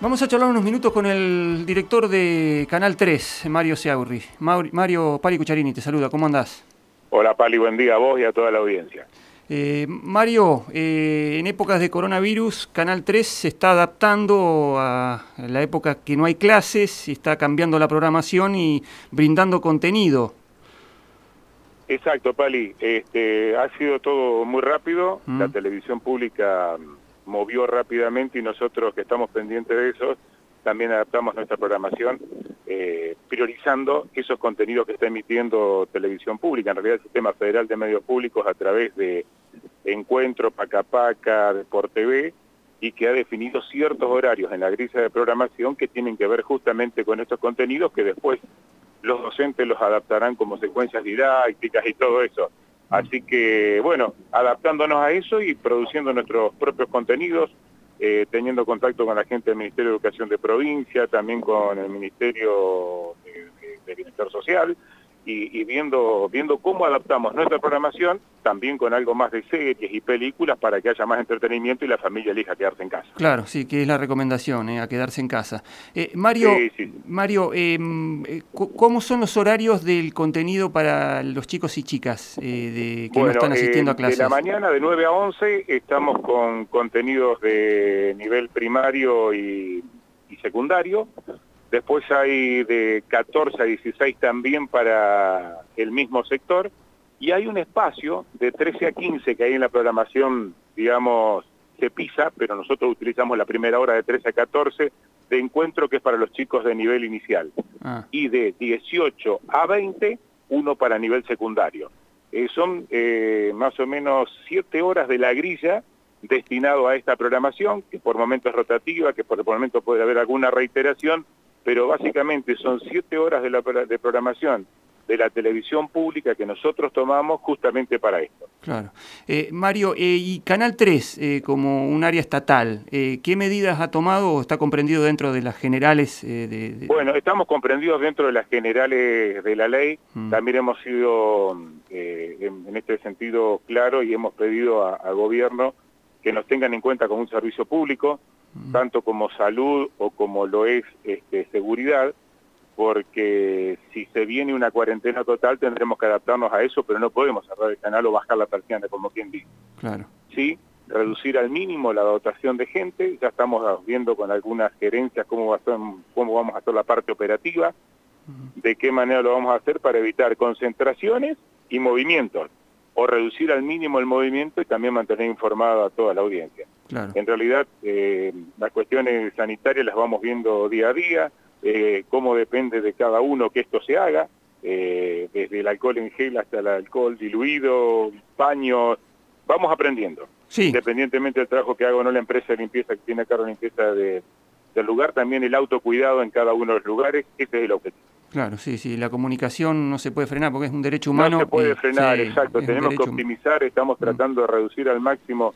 Vamos a charlar unos minutos con el director de Canal 3, Mario Seaurri. Mario Pali Cucharini, te saluda, ¿cómo andás? Hola Pali, buen día a vos y a toda la audiencia. Eh, Mario, eh, en épocas de coronavirus, Canal 3 se está adaptando a la época que no hay clases, está cambiando la programación y brindando contenido. Exacto, Pali. Este, ha sido todo muy rápido. La mm. televisión pública movió rápidamente y nosotros que estamos pendientes de eso, también adaptamos nuestra programación eh, priorizando esos contenidos que está emitiendo televisión pública. En realidad el Sistema Federal de Medios Públicos a través de Encuentro, Paca Paca, Deport TV, y que ha definido ciertos horarios en la grilla de programación que tienen que ver justamente con estos contenidos que después los docentes los adaptarán como secuencias didácticas y todo eso. Así que, bueno, adaptándonos a eso y produciendo nuestros propios contenidos, eh, teniendo contacto con la gente del Ministerio de Educación de Provincia, también con el Ministerio de Bienestar Social, y, viendo, viendo cómo adaptamos nuestra programación también con algo más de series y películas para que haya más entretenimiento y la familia elija quedarse en casa. Claro, sí, que es la recomendación, eh, a quedarse en casa. Eh, Mario, Mario em, eh, ¿cómo son los horarios del contenido para los chicos y chicas de, que no están asistiendo a clases? De la mañana de 9 a 11 estamos con contenidos de nivel primario y, y secundario Después hay de 14 a 16 también para el mismo sector. Y hay un espacio de 13 a 15 que hay en la programación, digamos, se pisa, pero nosotros utilizamos la primera hora de 13 a 14 de encuentro que es para los chicos de nivel inicial. Ah. Y de 18 a 20, uno para nivel secundario. Eh, son eh, más o menos 7 horas de la grilla destinado a esta programación, que por momentos es rotativa, que por momento puede haber alguna reiteración, pero básicamente son siete horas de, la, de programación de la televisión pública que nosotros tomamos justamente para esto. Claro. Eh, Mario, eh, y Canal 3 eh, como un área estatal, ¿qué medidas ha tomado o está comprendido dentro de las generales? De, Bueno, estamos comprendidos dentro de las generales de la ley. Mm. También hemos sido, en, este sentido, claro y hemos pedido al gobierno que nos tengan en cuenta como un servicio público, tanto como salud o como lo es este, seguridad, porque si se viene una cuarentena total tendremos que adaptarnos a eso, pero no podemos cerrar el canal o bajar la persiana, como quien dice. Claro. Sí, reducir al mínimo la dotación de gente, ya estamos viendo con algunas gerencias cómo, va cómo vamos a hacer la parte operativa, de qué manera lo vamos a hacer para evitar concentraciones y movimientos o reducir al mínimo el movimiento y también mantener informada a toda la audiencia. En realidad, eh, las cuestiones sanitarias las vamos viendo día a día, eh, cómo depende de cada uno que esto se haga, eh, desde el alcohol en gel hasta el alcohol diluido, paños, vamos aprendiendo. Independientemente del trabajo que haga o no la empresa de limpieza que tiene a cargo la limpieza de, del lugar, también el autocuidado en cada uno de los lugares, ese es el objetivo. Claro, sí, sí, la comunicación no se puede frenar porque es un derecho humano. No se puede frenar, exacto, tenemos que optimizar, estamos tratando de reducir al máximo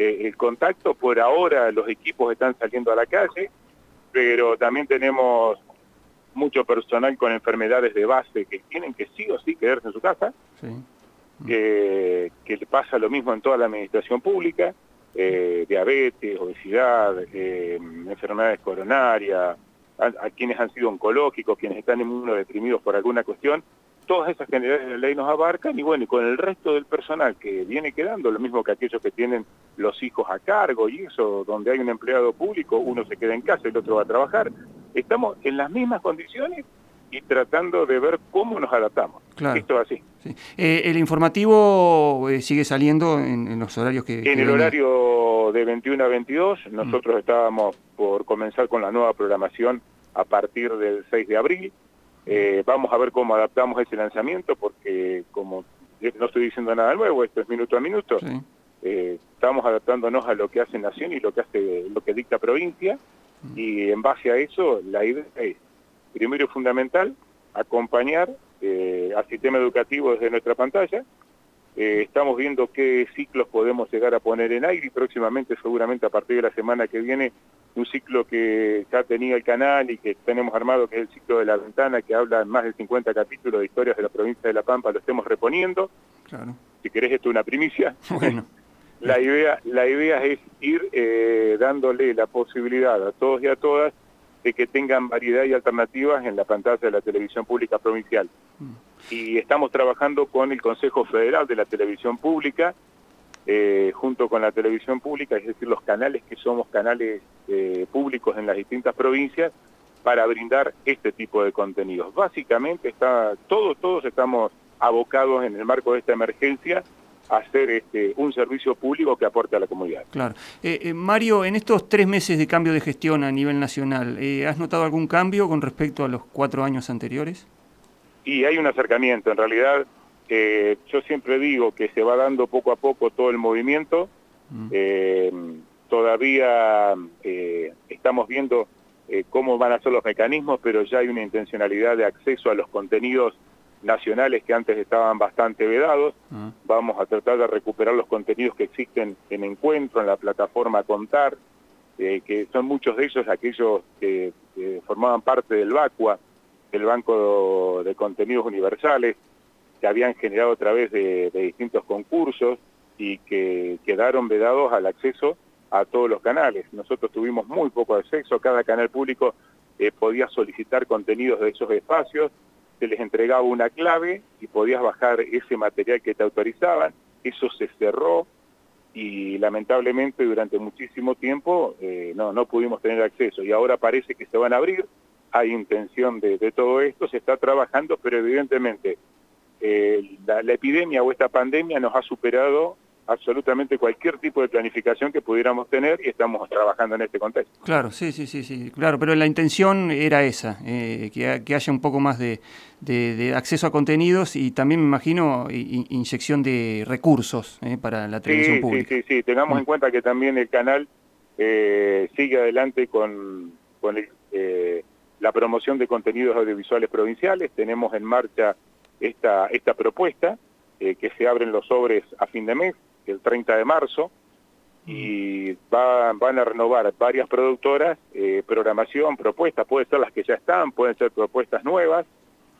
eh, el contacto, por ahora los equipos están saliendo a la calle, pero también tenemos mucho personal con enfermedades de base que tienen que sí o sí quedarse en su casa, que, que pasa lo mismo en toda la administración pública, eh, diabetes, obesidad, eh, enfermedades coronarias, a, quienes han sido oncológicos, quienes están inmunodeprimidos por alguna cuestión, todas esas generalidades de la ley nos abarcan y bueno, y con el resto del personal que viene quedando, lo mismo que aquellos que tienen los hijos a cargo y eso, donde hay un empleado público, uno se queda en casa, y el otro va a trabajar, estamos en las mismas condiciones y tratando de ver cómo nos adaptamos. Claro. Esto es así. Eh, ¿El informativo eh, sigue saliendo en, los horarios que...? En el horario de 21 a 22, nosotros estábamos por comenzar con la nueva programación a partir del 6 de abril. Eh, vamos a ver cómo adaptamos ese lanzamiento, porque como no estoy diciendo nada nuevo, esto es minuto a minuto, estamos adaptándonos a lo que hace Nación y lo que hace lo que dicta provincia, y en base a eso la idea es primero y fundamental, acompañar eh, al sistema educativo desde nuestra pantalla. Eh, estamos viendo qué ciclos podemos llegar a poner en aire y próximamente, seguramente a partir de la semana que viene, un ciclo que ya tenía el canal y que tenemos armado, que es el ciclo de la ventana, que habla en más de 50 capítulos de historias de la provincia de La Pampa, lo estemos reponiendo. Claro. Si querés, esto es una primicia. Bueno. La idea, la idea es ir eh, dándole la posibilidad a todos y a todas de que tengan variedad y alternativas en la pantalla de la televisión pública provincial. Mm. Y estamos trabajando con el Consejo Federal de la Televisión Pública, eh, junto con la televisión pública, es decir, los canales que somos canales eh, públicos en las distintas provincias, para brindar este tipo de contenidos. Básicamente está todos todos estamos abocados en el marco de esta emergencia a hacer este, un servicio público que aporte a la comunidad. Claro. Eh, eh, Mario, en estos tres meses de cambio de gestión a nivel nacional, eh, ¿has notado algún cambio con respecto a los cuatro años anteriores? Y hay un acercamiento. En realidad, yo siempre digo que se va dando poco a poco todo el movimiento. Mm. todavía estamos viendo eh, cómo van a ser los mecanismos, pero ya hay una intencionalidad de acceso a los contenidos nacionales que antes estaban bastante vedados. Ah. Vamos a tratar de recuperar los contenidos que existen en Encuentro, en la plataforma Contar, eh, que son muchos de ellos aquellos que, formaban parte del VACUA, del Banco de Contenidos Universales, que habían generado a través de distintos concursos y que quedaron vedados al acceso a todos los canales. Nosotros tuvimos muy poco acceso, cada canal público eh, podía solicitar contenidos de esos espacios, se les entregaba una clave y podías bajar ese material que te autorizaban, eso se cerró y lamentablemente durante muchísimo tiempo eh, no, no pudimos tener acceso y ahora parece que se van a abrir, hay intención de, todo esto, se está trabajando, pero evidentemente eh, la epidemia o esta pandemia nos ha superado absolutamente cualquier tipo de planificación que pudiéramos tener y estamos trabajando en este contexto. Claro, sí, sí, sí, sí, claro, pero la intención era esa, eh, que, haya un poco más de, acceso a contenidos y también me imagino inyección de recursos eh, para la televisión pública. Sí, sí, sí, tengamos en mm. cuenta que también el canal eh, sigue adelante con, con la promoción de contenidos audiovisuales provinciales, tenemos en marcha esta, esta propuesta, que se abren los sobres a fin de mes, el 30 de marzo, y van a renovar varias productoras, eh, programación, propuestas, pueden ser las que ya están, pueden ser propuestas nuevas.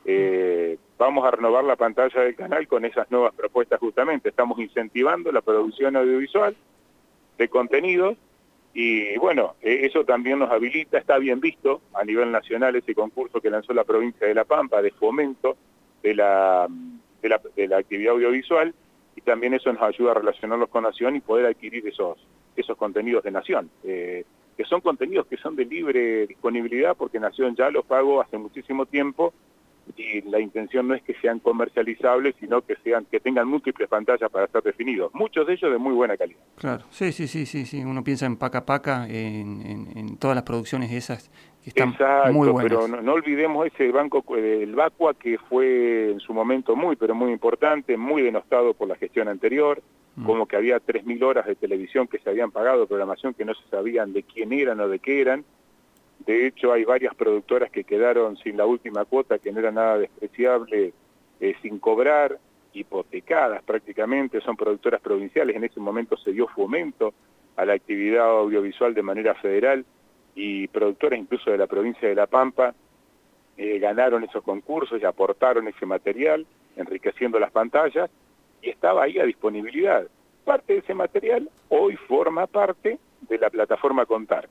Eh, vamos a renovar la pantalla del canal con esas nuevas propuestas justamente. Estamos incentivando la producción audiovisual de contenidos y bueno, eh, eso también nos habilita, está bien visto a nivel nacional ese concurso que lanzó la provincia de La Pampa de fomento de la, de la, actividad audiovisual y también eso nos ayuda a relacionarlos con Nación y poder adquirir esos, esos contenidos de Nación, eh, que son contenidos que son de libre disponibilidad porque Nación ya los pagó hace muchísimo tiempo y la intención no es que sean comercializables, sino que sean que tengan múltiples pantallas para ser definidos. Muchos de ellos de muy buena calidad. Claro, sí, sí, sí, sí, sí. Uno piensa en Paca Paca, en, en todas las producciones esas Exacto, pero no, olvidemos ese banco, el Vacua, que fue en su momento muy, pero muy importante, muy denostado por la gestión anterior, mm. como que había 3.000 horas de televisión que se habían pagado, programación que no se sabían de quién eran o de qué eran. De hecho, hay varias productoras que quedaron sin la última cuota, que no era nada despreciable, eh, sin cobrar, hipotecadas prácticamente, son productoras provinciales, en ese momento se dio fomento a la actividad audiovisual de manera federal, y productores incluso de la provincia de La Pampa eh, ganaron esos concursos y aportaron ese material, enriqueciendo las pantallas, y estaba ahí a disponibilidad. Parte de ese material hoy forma parte de la plataforma Contar.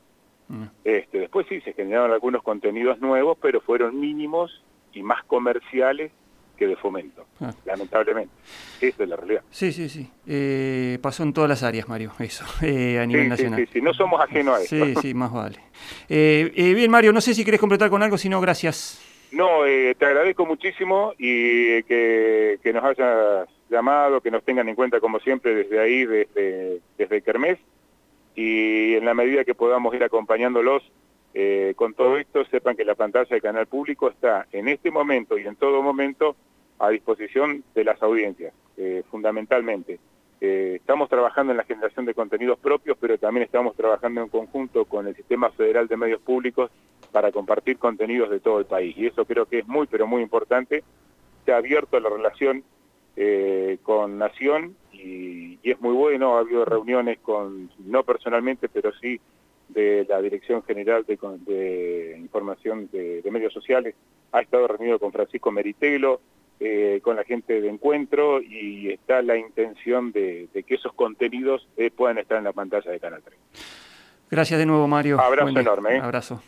Mm. Este, después sí, se generaron algunos contenidos nuevos, pero fueron mínimos y más comerciales que de fomento, ah. lamentablemente. Esa es la realidad. Sí, sí, sí. Eh, pasó en todas las áreas, Mario, eso, eh, a nivel nacional. Sí, sí, no somos ajenos a eso. Sí, sí, más vale. Eh, bien, Mario, no sé si querés completar con algo, si no, gracias. No, te agradezco muchísimo y que, que, nos hayas llamado, que nos tengan en cuenta como siempre desde ahí, desde, desde Kermés, y en la medida que podamos ir acompañándolos con todo esto, sepan que la pantalla del canal público está en este momento y en todo momento a disposición de las audiencias, eh, fundamentalmente. Eh, estamos trabajando en la generación de contenidos propios, pero también estamos trabajando en conjunto con el Sistema Federal de Medios Públicos para compartir contenidos de todo el país. Y eso creo que es muy, pero muy importante. Se ha abierto la relación eh, con Nación y, es muy bueno. Ha habido reuniones con, no personalmente, pero sí de la Dirección General de, Información de, de Medios Sociales. Ha estado reunido con Francisco Meritelo, eh, con la gente de encuentro y está la intención de, que esos contenidos eh, puedan estar en la pantalla de Canal 3. Gracias de nuevo, Mario. Abrazo enorme. Abrazo.